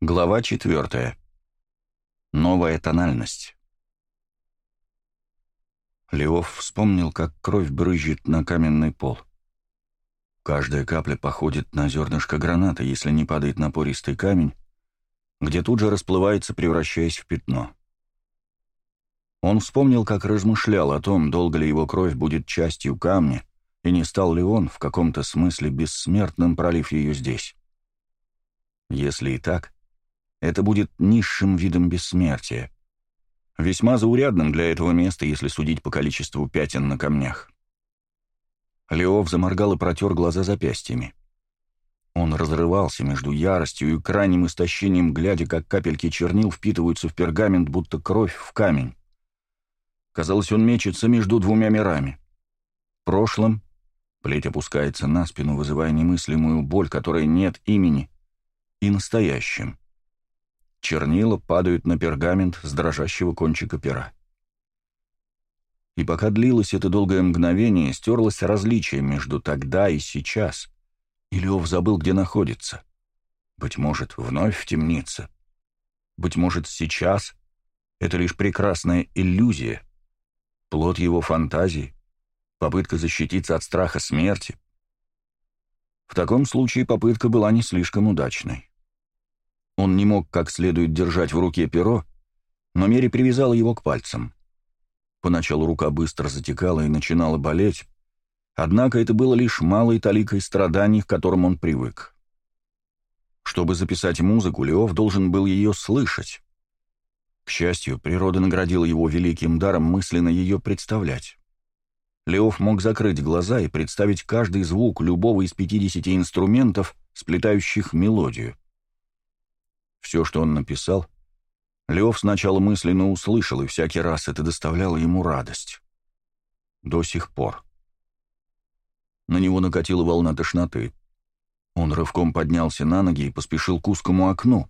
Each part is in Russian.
Глава 4. Новая тональность. Леов вспомнил, как кровь брызжет на каменный пол. Каждая капля походит на зернышко граната, если не падает на пористый камень, где тут же расплывается, превращаясь в пятно. Он вспомнил, как размышлял о том, долго ли его кровь будет частью камня, и не стал ли он в каком-то смысле бессмертным, пролив ее здесь. Если и так, это будет низшим видом бессмертия. Весьма заурядным для этого места, если судить по количеству пятен на камнях. Леов заморгал и протер глаза запястьями. Он разрывался между яростью и крайним истощением, глядя, как капельки чернил впитываются в пергамент, будто кровь в камень. Казалось, он мечется между двумя мирами. Прошлым плеть опускается на спину, вызывая немыслимую боль, которой нет имени, и настоящим — Чернила падают на пергамент с дрожащего кончика пера. И пока длилось это долгое мгновение, стерлось различие между тогда и сейчас. И Лев забыл, где находится. Быть может, вновь в темнице. Быть может, сейчас это лишь прекрасная иллюзия, плод его фантазии, попытка защититься от страха смерти. В таком случае попытка была не слишком удачной. Он не мог как следует держать в руке перо, но Мери привязала его к пальцам. Поначалу рука быстро затекала и начинала болеть, однако это было лишь малой таликой страданий, к которым он привык. Чтобы записать музыку, Леов должен был ее слышать. К счастью, природа наградила его великим даром мысленно ее представлять. Леов мог закрыть глаза и представить каждый звук любого из 50 инструментов, сплетающих мелодию. Все, что он написал, Лев сначала мысленно услышал, и всякий раз это доставляло ему радость. До сих пор. На него накатила волна тошноты. Он рывком поднялся на ноги и поспешил к узкому окну.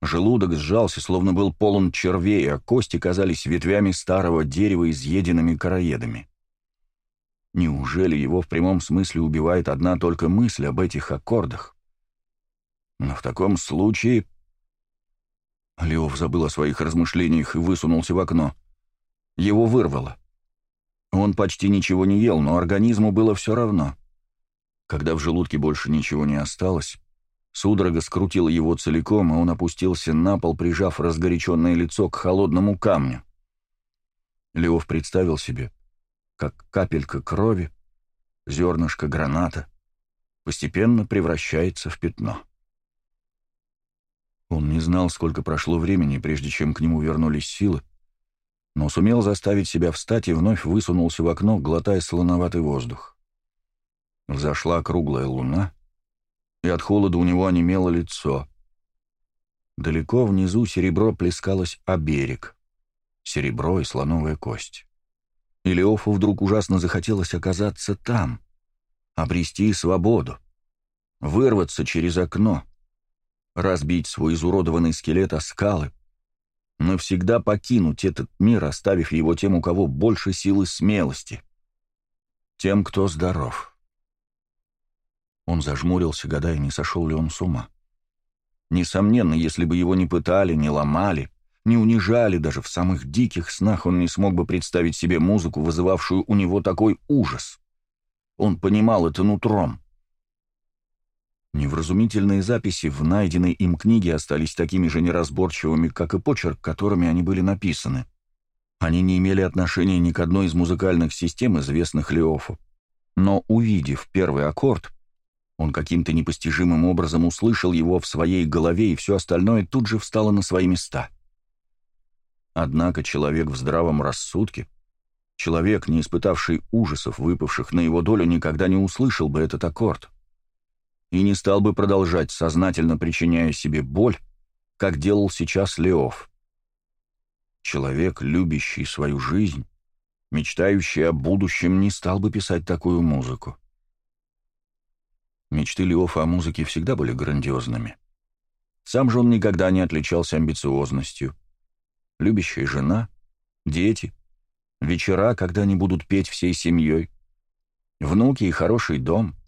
Желудок сжался, словно был полон червей, а кости казались ветвями старого дерева, изъеденными короедами. Неужели его в прямом смысле убивает одна только мысль об этих аккордах? Но в таком случае Леов забыл о своих размышлениях и высунулся в окно. Его вырвало. Он почти ничего не ел, но организму было все равно. Когда в желудке больше ничего не осталось, судорога скрутила его целиком, и он опустился на пол, прижав разгоряченное лицо к холодному камню. Леов представил себе, как капелька крови, зернышко граната постепенно превращается в пятно. Он не знал, сколько прошло времени, прежде чем к нему вернулись силы, но сумел заставить себя встать и вновь высунулся в окно, глотая слоноватый воздух. Взошла круглая луна, и от холода у него онемело лицо. Далеко внизу серебро плескалось о берег. Серебро и слоновая кость. И вдруг ужасно захотелось оказаться там, обрести свободу, вырваться через окно — разбить свой изуродованный скелет о скалы, навсегда покинуть этот мир, оставив его тем, у кого больше силы смелости, тем, кто здоров. Он зажмурился, гадая, не сошел ли он с ума. Несомненно, если бы его не пытали, не ломали, не унижали, даже в самых диких снах он не смог бы представить себе музыку, вызывавшую у него такой ужас. Он понимал это нутром — Невразумительные записи в найденной им книге остались такими же неразборчивыми, как и почерк, которыми они были написаны. Они не имели отношения ни к одной из музыкальных систем, известных Леофу. Но, увидев первый аккорд, он каким-то непостижимым образом услышал его в своей голове, и все остальное тут же встало на свои места. Однако человек в здравом рассудке, человек, не испытавший ужасов, выпавших на его долю, никогда не услышал бы этот аккорд — и не стал бы продолжать, сознательно причиняя себе боль, как делал сейчас Леов. Человек, любящий свою жизнь, мечтающий о будущем, не стал бы писать такую музыку. Мечты Леофа о музыке всегда были грандиозными. Сам же он никогда не отличался амбициозностью. Любящая жена, дети, вечера, когда они будут петь всей семьей, внуки и хороший дом —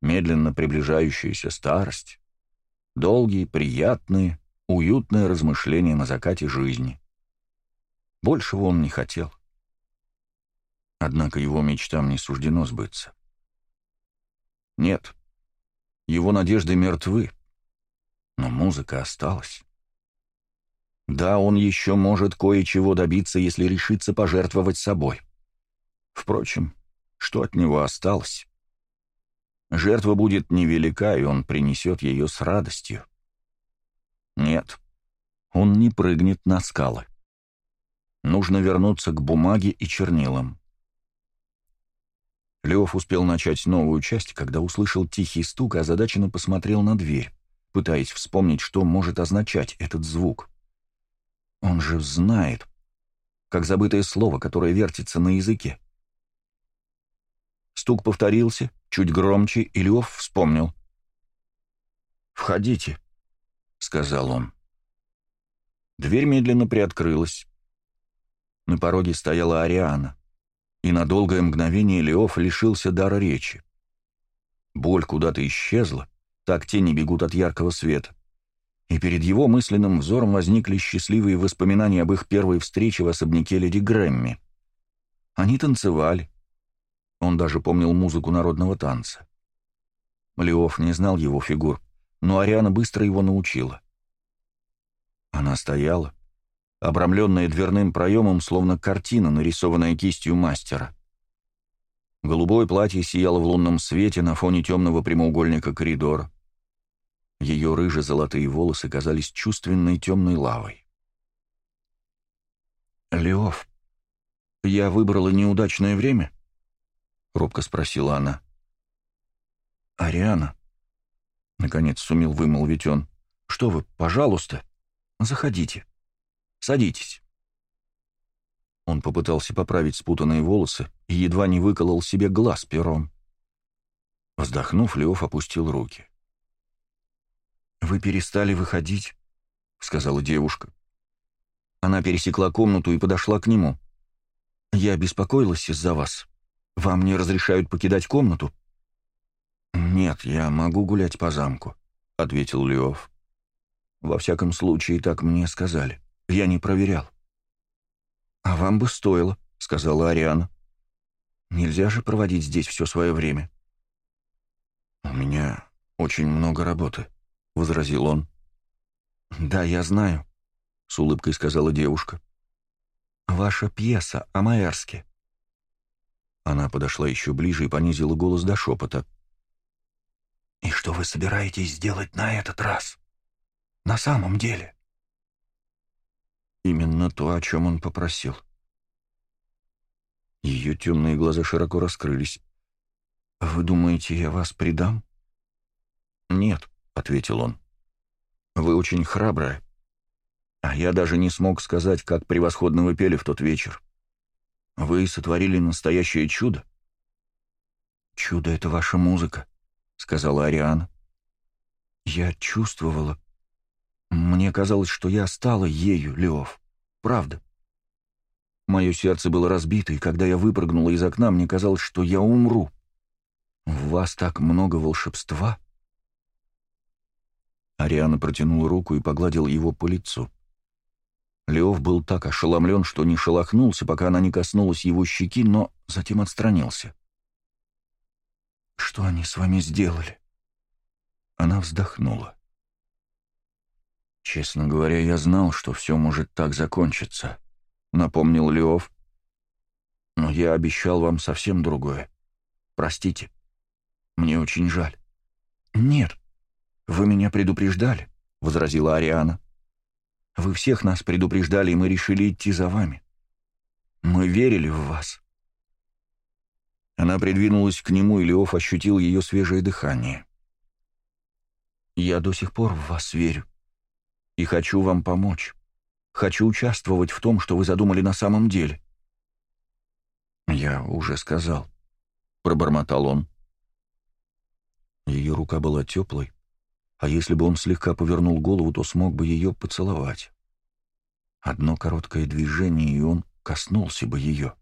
медленно приближающаяся старость, долгие, приятные, уютные размышления на закате жизни. Большего он не хотел. Однако его мечтам не суждено сбыться. Нет, его надежды мертвы, но музыка осталась. Да, он еще может кое-чего добиться, если решится пожертвовать собой. Впрочем, что от него осталось? Жертва будет невелика, и он принесет ее с радостью. Нет, он не прыгнет на скалы. Нужно вернуться к бумаге и чернилам. Лев успел начать новую часть, когда услышал тихий стук, а озадаченно посмотрел на дверь, пытаясь вспомнить, что может означать этот звук. Он же знает, как забытое слово, которое вертится на языке. Стук повторился, чуть громче, и Лев вспомнил. «Входите», — сказал он. Дверь медленно приоткрылась. На пороге стояла Ариана, и на долгое мгновение Леоф лишился дара речи. Боль куда-то исчезла, так тени бегут от яркого света. И перед его мысленным взором возникли счастливые воспоминания об их первой встрече в особняке леди Грэмми. Они танцевали, он даже помнил музыку народного танца. Леоф не знал его фигур, но Ариана быстро его научила. Она стояла, обрамленная дверным проемом, словно картина, нарисованная кистью мастера. Голубое платье сияло в лунном свете на фоне темного прямоугольника коридора. Ее рыже-золотые волосы казались чувственной темной лавой. «Леоф, я выбрала неудачное время?» — робко спросила она. «Ариана», — наконец сумел вымолвить он, — «что вы, пожалуйста, заходите, садитесь». Он попытался поправить спутанные волосы и едва не выколол себе глаз пером. Вздохнув, Леоф опустил руки. «Вы перестали выходить», — сказала девушка. Она пересекла комнату и подошла к нему. «Я беспокоилась из-за вас. Вам не разрешают покидать комнату?» «Нет, я могу гулять по замку», — ответил Лев. «Во всяком случае, так мне сказали. Я не проверял». «А вам бы стоило», — сказала Ариана. «Нельзя же проводить здесь все свое время». «У меня очень много работы», — возразил он. «Да, я знаю», — с улыбкой сказала девушка. «Ваша пьеса о Маэрске. Она подошла еще ближе и понизила голос до шепота. «И что вы собираетесь сделать на этот раз? На самом деле?» Именно то, о чем он попросил. Ее темные глаза широко раскрылись. «Вы думаете, я вас предам?» «Нет», — ответил он. «Вы очень храбрая. А я даже не смог сказать, как превосходно вы пели в тот вечер. Вы сотворили настоящее чудо. «Чудо — это ваша музыка», — сказала Ариан. «Я чувствовала. Мне казалось, что я стала ею, Леов. Правда. Мое сердце было разбито, и когда я выпрыгнула из окна, мне казалось, что я умру. В вас так много волшебства». Ариана протянула руку и погладила его по лицу. Леов был так ошеломлен, что не шелохнулся, пока она не коснулась его щеки, но затем отстранился. «Что они с вами сделали?» Она вздохнула. «Честно говоря, я знал, что все может так закончиться», — напомнил Леов. «Но я обещал вам совсем другое. Простите. Мне очень жаль». «Нет, вы меня предупреждали», — возразила Ариана. Вы всех нас предупреждали, и мы решили идти за вами. Мы верили в вас». Она придвинулась к нему, и Леоф ощутил ее свежее дыхание. «Я до сих пор в вас верю и хочу вам помочь. Хочу участвовать в том, что вы задумали на самом деле». «Я уже сказал», — пробормотал он. Ее рука была теплой, а если бы он слегка повернул голову, то смог бы ее поцеловать. Одно короткое движение, и он коснулся бы ее.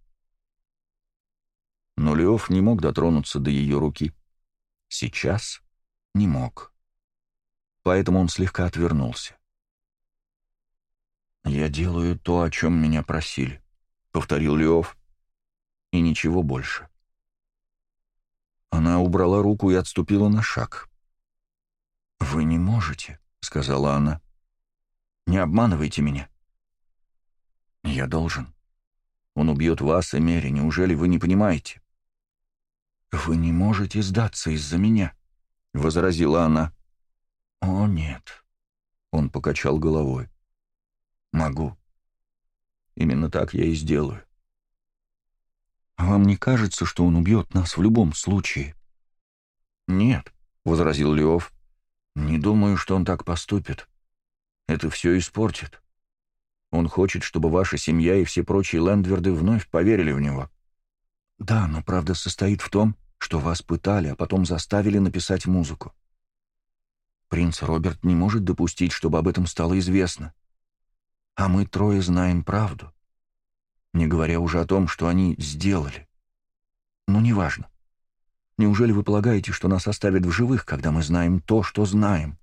Но Леоф не мог дотронуться до ее руки. Сейчас не мог. Поэтому он слегка отвернулся. «Я делаю то, о чем меня просили», — повторил Леоф. «И ничего больше». Она убрала руку и отступила на шаг. «Вы не можете», — сказала она. «Не обманывайте меня». «Я должен. Он убьет вас и Мери. Неужели вы не понимаете?» «Вы не можете сдаться из-за меня», — возразила она. «О, нет», — он покачал головой. «Могу. Именно так я и сделаю». «Вам не кажется, что он убьет нас в любом случае?» «Нет», — возразил Леов. Не думаю, что он так поступит. Это все испортит. Он хочет, чтобы ваша семья и все прочие Лэндверды вновь поверили в него. Да, но правда состоит в том, что вас пытали, а потом заставили написать музыку. Принц Роберт не может допустить, чтобы об этом стало известно. А мы трое знаем правду. Не говоря уже о том, что они сделали. Но неважно. Неужели вы полагаете, что нас оставят в живых, когда мы знаем то, что знаем?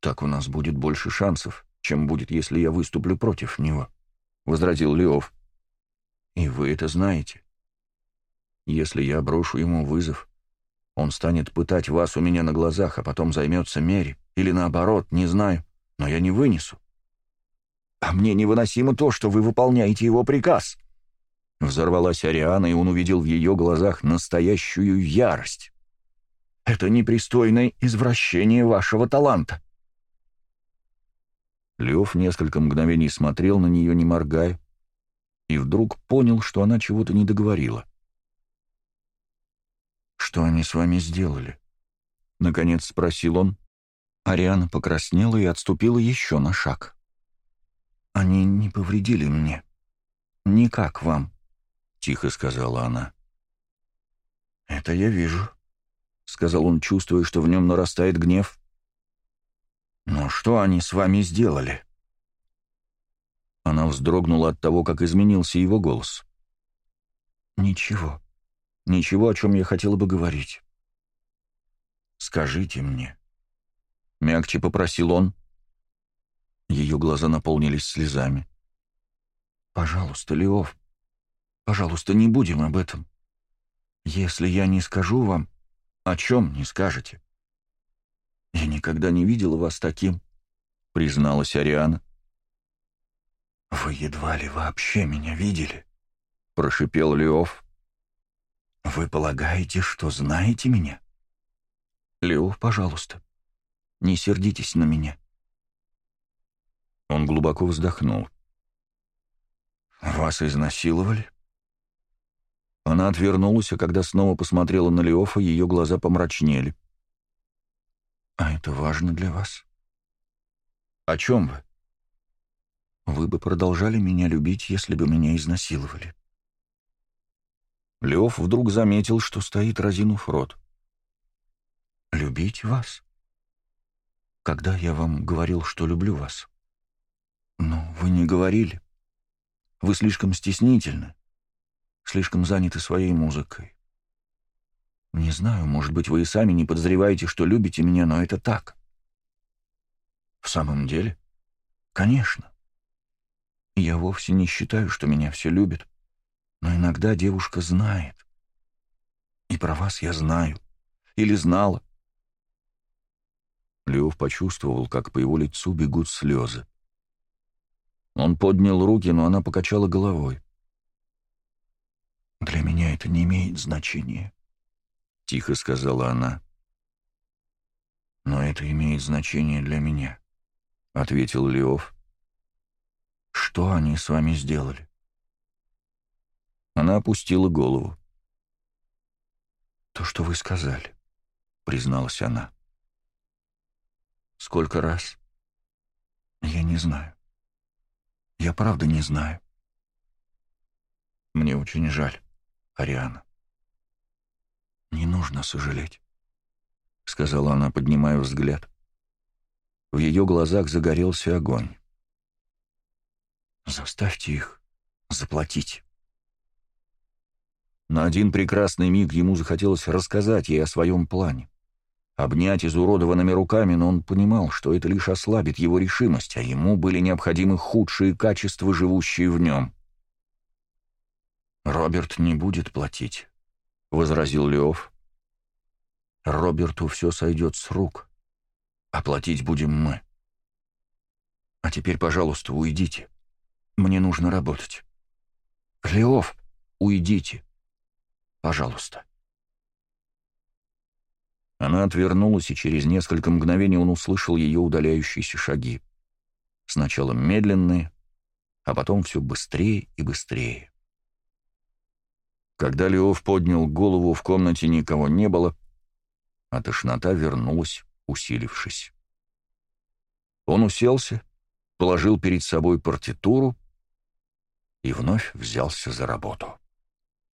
Так у нас будет больше шансов, чем будет, если я выступлю против него, — возразил Леов. И вы это знаете. Если я брошу ему вызов, он станет пытать вас у меня на глазах, а потом займется Мере, Или наоборот, не знаю, но я не вынесу. А мне невыносимо то, что вы выполняете его приказ, — Взорвалась Ариана, и он увидел в ее глазах настоящую ярость. «Это непристойное извращение вашего таланта!» Лев несколько мгновений смотрел на нее, не моргая, и вдруг понял, что она чего-то не договорила. «Что они с вами сделали?» — наконец спросил он. Ариана покраснела и отступила еще на шаг. «Они не повредили мне. никак вам», — тихо сказала она. «Это я вижу», — сказал он, чувствуя, что в нем нарастает гнев. «Но что они с вами сделали?» Она вздрогнула от того, как изменился его голос. «Ничего. Ничего, о чем я хотела бы говорить. Скажите мне». Мягче попросил он. Ее глаза наполнились слезами. «Пожалуйста, Леов, Пожалуйста, не будем об этом. Если я не скажу вам, о чем не скажете? Я никогда не видела вас таким, призналась Ариана. Вы едва ли вообще меня видели, прошипел Леов. Вы полагаете, что знаете меня? Леов, пожалуйста, не сердитесь на меня. Он глубоко вздохнул. «Вас изнасиловали?» Она отвернулась, а когда снова посмотрела на Леофа, ее глаза помрачнели. «А это важно для вас?» «О чем вы?» «Вы бы продолжали меня любить, если бы меня изнасиловали». Леоф вдруг заметил, что стоит, разинув рот. «Любить вас? Когда я вам говорил, что люблю вас?» Но вы не говорили. Вы слишком стеснительны слишком заняты своей музыкой. Не знаю, может быть, вы и сами не подозреваете, что любите меня, но это так. В самом деле? Конечно. Я вовсе не считаю, что меня все любят, но иногда девушка знает. И про вас я знаю. Или знала. Лев почувствовал, как по его лицу бегут слезы. Он поднял руки, но она покачала головой. «Для меня это не имеет значения», — тихо сказала она. «Но это имеет значение для меня», — ответил Леов. «Что они с вами сделали?» Она опустила голову. «То, что вы сказали», — призналась она. «Сколько раз?» «Я не знаю. Я правда не знаю. Мне очень жаль». Ариана. «Не нужно сожалеть», — сказала она, поднимая взгляд. В ее глазах загорелся огонь. «Заставьте их заплатить». На один прекрасный миг ему захотелось рассказать ей о своем плане. Обнять изуродованными руками, но он понимал, что это лишь ослабит его решимость, а ему были необходимы худшие качества, живущие в нем. «Роберт не будет платить», — возразил Леов. «Роберту все сойдет с рук, а платить будем мы. А теперь, пожалуйста, уйдите. Мне нужно работать». «Леов, уйдите. Пожалуйста». Она отвернулась, и через несколько мгновений он услышал ее удаляющиеся шаги. Сначала медленные, а потом все быстрее и быстрее. Когда Леов поднял голову, в комнате никого не было, а тошнота вернулась, усилившись. Он уселся, положил перед собой партитуру и вновь взялся за работу.